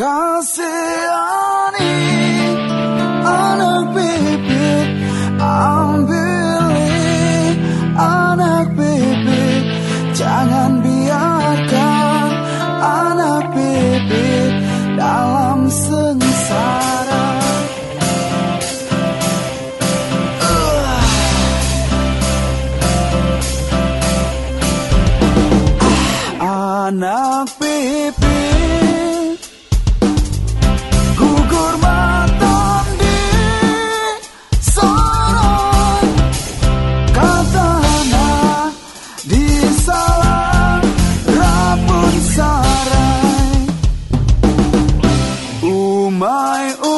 kasihani anak bibit ambil anak bibit jangan biarkan anak bibit dalam sengsara. Ah, anak bibit my own.